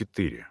4.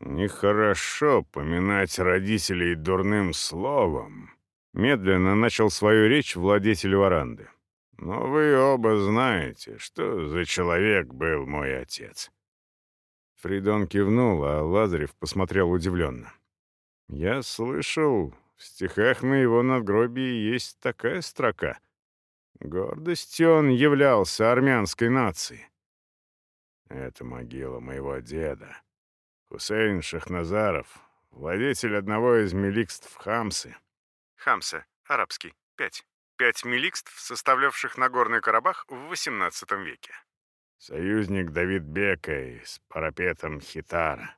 «Нехорошо поминать родителей дурным словом», — медленно начал свою речь владетель варанды. «Но вы оба знаете, что за человек был мой отец». Фридон кивнул, а Лазарев посмотрел удивленно. «Я слышал, в стихах на его надгробии есть такая строка. Гордостью он являлся армянской нацией. Это могила моего деда. Хусейн Шахназаров, владетель одного из миликств Хамсы. Хамса, арабский, пять. Пять миликств, составлявших Нагорный Карабах в XVIII веке. Союзник Давид Бека с парапетом Хитара.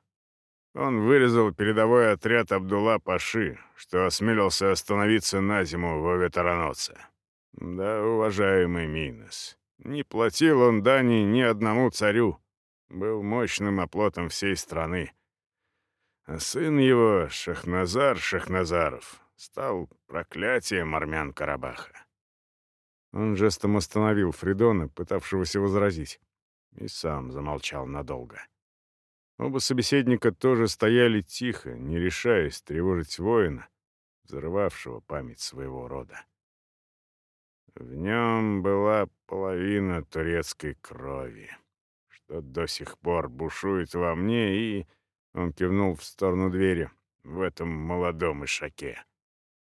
Он вырезал передовой отряд Абдулла Паши, что осмелился остановиться на зиму в Ветераноце. Да, уважаемый Минос, не платил он дани ни одному царю, был мощным оплотом всей страны. А сын его, Шахназар Шахназаров, стал проклятием армян Карабаха. Он жестом остановил Фридона, пытавшегося возразить, и сам замолчал надолго. Оба собеседника тоже стояли тихо, не решаясь тревожить воина, взрывавшего память своего рода. В нем была половина турецкой крови, что до сих пор бушует во мне и... Он кивнул в сторону двери. В этом молодом ишаке.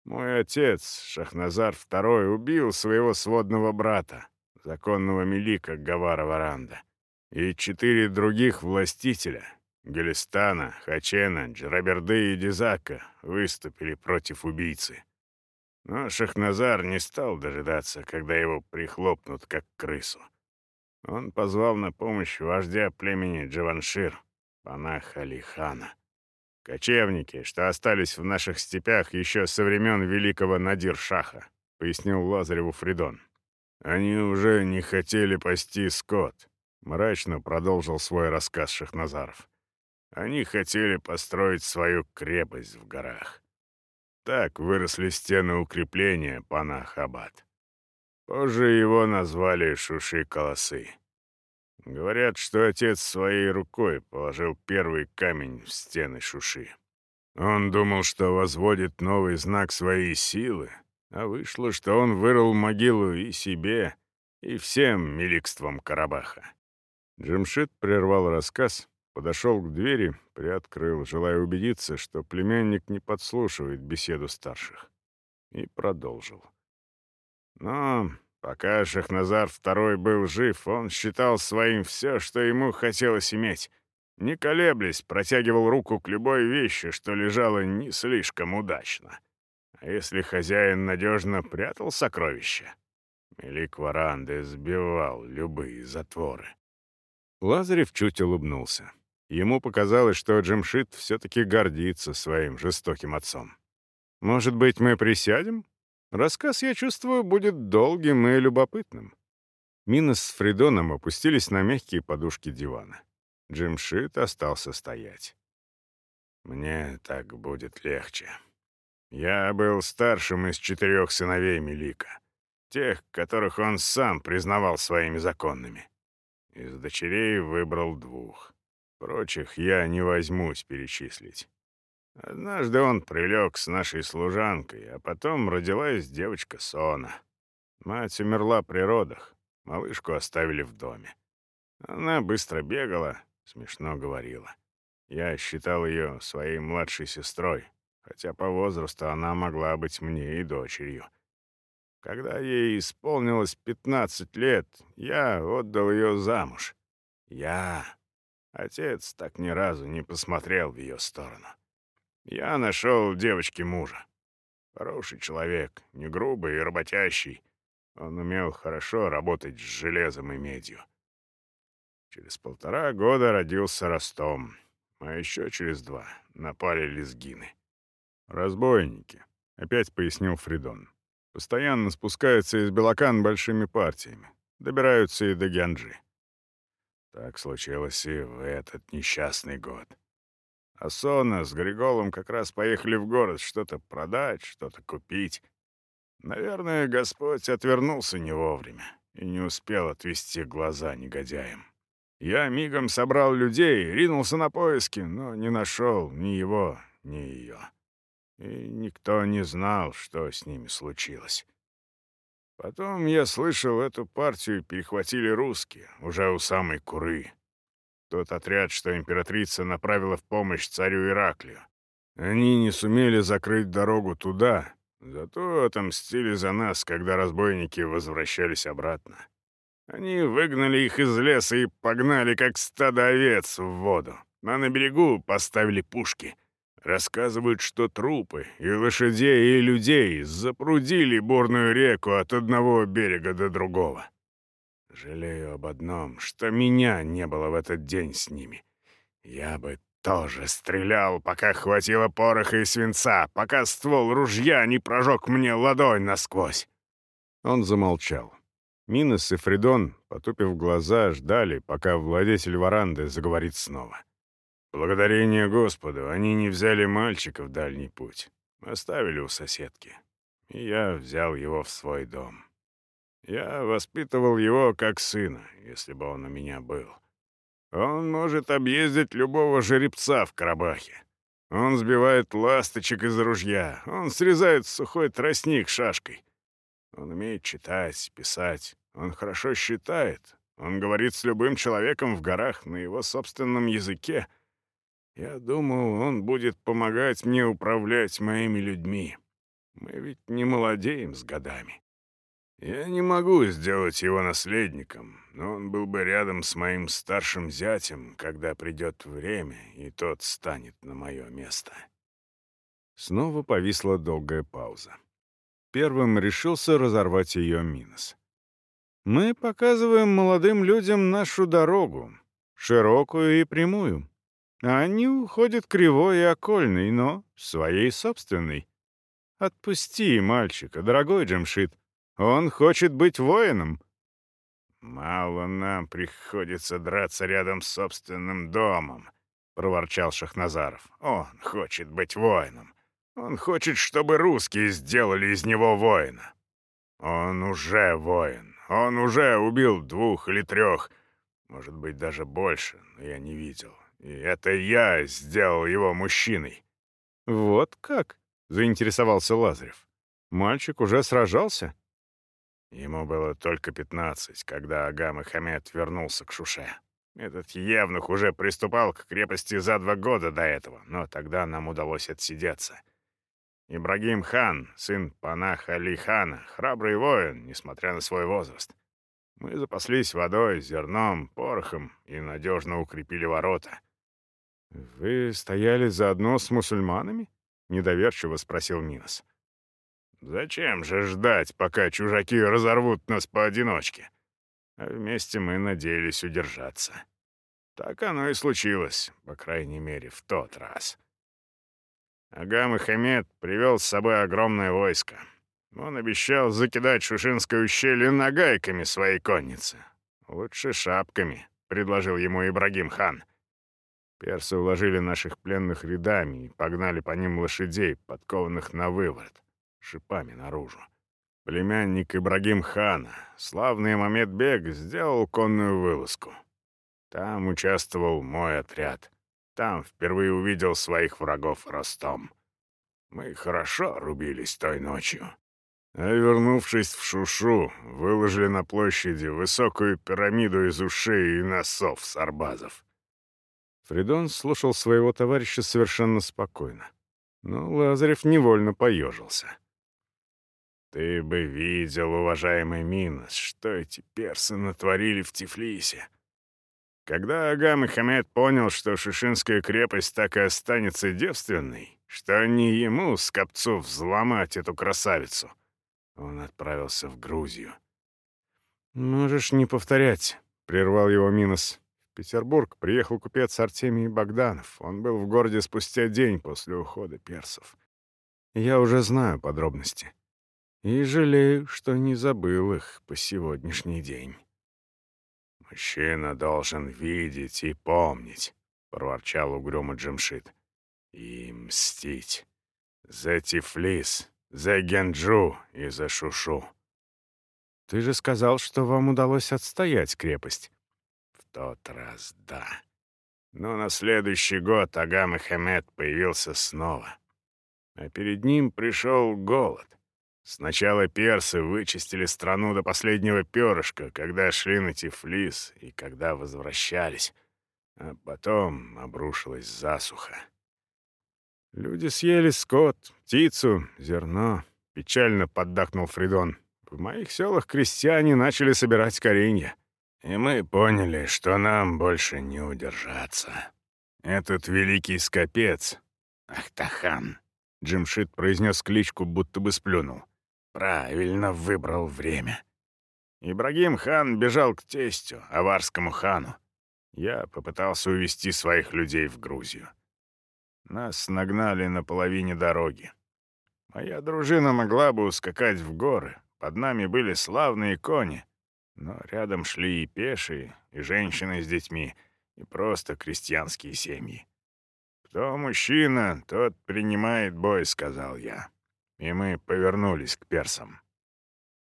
Мой отец, Шахназар II, убил своего сводного брата, законного милика Гавара Варанда и четыре других властителя — Гелистана, Хачена, Джараберды и Дизака — выступили против убийцы. Но Шахназар не стал дожидаться, когда его прихлопнут, как крысу. Он позвал на помощь вождя племени Джаваншир, Панах Алихана. «Кочевники, что остались в наших степях еще со времен великого Надир-Шаха», — пояснил Лазареву Фридон. «Они уже не хотели пасти скот», Мрачно продолжил свой рассказ Шахназаров. Они хотели построить свою крепость в горах. Так выросли стены укрепления пана Хабат. Позже его назвали Шуши-Колосы. Говорят, что отец своей рукой положил первый камень в стены Шуши. Он думал, что возводит новый знак своей силы, а вышло, что он вырыл могилу и себе, и всем миликствам Карабаха. Джимшит прервал рассказ, подошел к двери, приоткрыл, желая убедиться, что племянник не подслушивает беседу старших, и продолжил. Но пока Шахназар II был жив, он считал своим все, что ему хотелось иметь. Не колеблясь, протягивал руку к любой вещи, что лежало не слишком удачно. А если хозяин надежно прятал сокровища, Мелик Варанды сбивал любые затворы. Лазарев чуть улыбнулся. Ему показалось, что Джимшит все-таки гордится своим жестоким отцом. «Может быть, мы присядем? Рассказ, я чувствую, будет долгим и любопытным». Мина с Фридоном опустились на мягкие подушки дивана. Джимшит остался стоять. «Мне так будет легче. Я был старшим из четырех сыновей Мелика, тех, которых он сам признавал своими законными. Из дочерей выбрал двух. Прочих я не возьмусь перечислить. Однажды он прилег с нашей служанкой, а потом родилась девочка Сона. Мать умерла при родах, малышку оставили в доме. Она быстро бегала, смешно говорила. Я считал ее своей младшей сестрой, хотя по возрасту она могла быть мне и дочерью. Когда ей исполнилось 15 лет, я отдал ее замуж. Я... Отец так ни разу не посмотрел в ее сторону. Я нашел девочке мужа. Хороший человек, не грубый и работящий. Он умел хорошо работать с железом и медью. Через полтора года родился Ростом, а еще через два напали лезгины. «Разбойники», — опять пояснил Фридон. Постоянно спускаются из Белокан большими партиями. Добираются и до Гянджи. Так случилось и в этот несчастный год. Асона с Григолом как раз поехали в город что-то продать, что-то купить. Наверное, Господь отвернулся не вовремя и не успел отвести глаза негодяям. Я мигом собрал людей, ринулся на поиски, но не нашел ни его, ни ее. И никто не знал, что с ними случилось. Потом я слышал, эту партию перехватили русские, уже у самой Куры. Тот отряд, что императрица направила в помощь царю Ираклию. Они не сумели закрыть дорогу туда, зато отомстили за нас, когда разбойники возвращались обратно. Они выгнали их из леса и погнали, как стадо овец, в воду. А на берегу поставили пушки. Рассказывают, что трупы и лошадей, и людей запрудили бурную реку от одного берега до другого. Жалею об одном, что меня не было в этот день с ними. Я бы тоже стрелял, пока хватило пороха и свинца, пока ствол ружья не прожег мне ладонь насквозь. Он замолчал. Минос и Фридон, потупив глаза, ждали, пока владетель варанды заговорит снова. Благодарение Господу, они не взяли мальчика в дальний путь. Оставили у соседки. И я взял его в свой дом. Я воспитывал его как сына, если бы он у меня был. Он может объездить любого жеребца в Карабахе. Он сбивает ласточек из ружья. Он срезает сухой тростник шашкой. Он умеет читать, писать. Он хорошо считает. Он говорит с любым человеком в горах на его собственном языке. Я думал, он будет помогать мне управлять моими людьми. Мы ведь не молодеем с годами. Я не могу сделать его наследником, но он был бы рядом с моим старшим зятем, когда придет время, и тот станет на мое место. Снова повисла долгая пауза. Первым решился разорвать ее Минос. «Мы показываем молодым людям нашу дорогу, широкую и прямую. Они уходят кривой и окольной, но своей собственной. Отпусти мальчика, дорогой Джемшит. Он хочет быть воином». «Мало нам приходится драться рядом с собственным домом», — проворчал Шахназаров. «Он хочет быть воином. Он хочет, чтобы русские сделали из него воина. Он уже воин. Он уже убил двух или трех, может быть, даже больше, но я не видел. И это я сделал его мужчиной». «Вот как?» — заинтересовался Лазарев. «Мальчик уже сражался?» Ему было только пятнадцать, когда Ага Мухаммед вернулся к Шуше. Этот Евнух уже приступал к крепости за два года до этого, но тогда нам удалось отсидеться. Ибрагим хан, сын Панах Али хана, храбрый воин, несмотря на свой возраст. Мы запаслись водой, зерном, порохом и надежно укрепили ворота. «Вы стояли заодно с мусульманами?» — недоверчиво спросил Минос. Зачем же ждать, пока чужаки разорвут нас поодиночке? А вместе мы надеялись удержаться. Так оно и случилось, по крайней мере, в тот раз. Агам и Хамед привел с собой огромное войско. Он обещал закидать Шушинское ущелье нагайками своей конницы. «Лучше шапками», — предложил ему Ибрагим хан. Персы уложили наших пленных рядами и погнали по ним лошадей, подкованных на выворот шипами наружу. Племянник Ибрагим хана, славный Мамедбек, сделал конную вылазку. Там участвовал мой отряд. Там впервые увидел своих врагов Ростом. Мы хорошо рубились той ночью. А вернувшись в Шушу, выложили на площади высокую пирамиду из ушей и носов сарбазов. Фридон слушал своего товарища совершенно спокойно. Но Лазарев невольно поежился. Ты бы видел, уважаемый Минос, что эти персы натворили в Тифлисе. Когда Ага Мухаммед понял, что Шишинская крепость так и останется девственной, что не ему, скопцу, взломать эту красавицу, он отправился в Грузию. «Можешь не повторять», — прервал его Минос. Петербург приехал купец Артемий Богданов. Он был в городе спустя день после ухода персов. Я уже знаю подробности и жалею, что не забыл их по сегодняшний день. «Мужчина должен видеть и помнить», — проворчал угрюмо Джимшит. «И мстить. За Тифлис, за Генджу и за Шушу». «Ты же сказал, что вам удалось отстоять крепость». «В тот раз да. Но на следующий год Ага Мехамед появился снова. А перед ним пришел голод. Сначала персы вычистили страну до последнего перышка, когда шли на Тифлис и когда возвращались. А потом обрушилась засуха. Люди съели скот, птицу, зерно. Печально поддакнул Фридон. В моих селах крестьяне начали собирать коренья. И мы поняли, что нам больше не удержаться. Этот великий скопец, Ахтахан, Джимшит произнес кличку, будто бы сплюнул. Правильно выбрал время. Ибрагим хан бежал к тестю, аварскому хану. Я попытался увести своих людей в Грузию. Нас нагнали на половине дороги. Моя дружина могла бы ускакать в горы. Под нами были славные кони. Но рядом шли и пешие, и женщины с детьми, и просто крестьянские семьи. «Кто мужчина, тот принимает бой», — сказал я и мы повернулись к персам.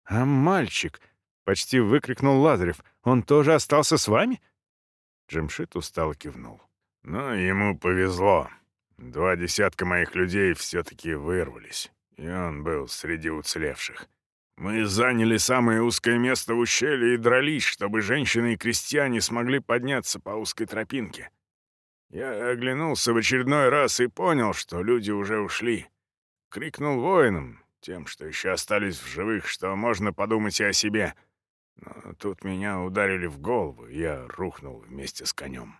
«А мальчик!» — почти выкрикнул Лазарев. «Он тоже остался с вами?» Джемшит устало кивнул. «Но ему повезло. Два десятка моих людей все-таки вырвались, и он был среди уцелевших. Мы заняли самое узкое место в ущелье и дрались, чтобы женщины и крестьяне смогли подняться по узкой тропинке. Я оглянулся в очередной раз и понял, что люди уже ушли. Крикнул воинам, тем, что еще остались в живых, что можно подумать и о себе. Но тут меня ударили в голову, и я рухнул вместе с конем.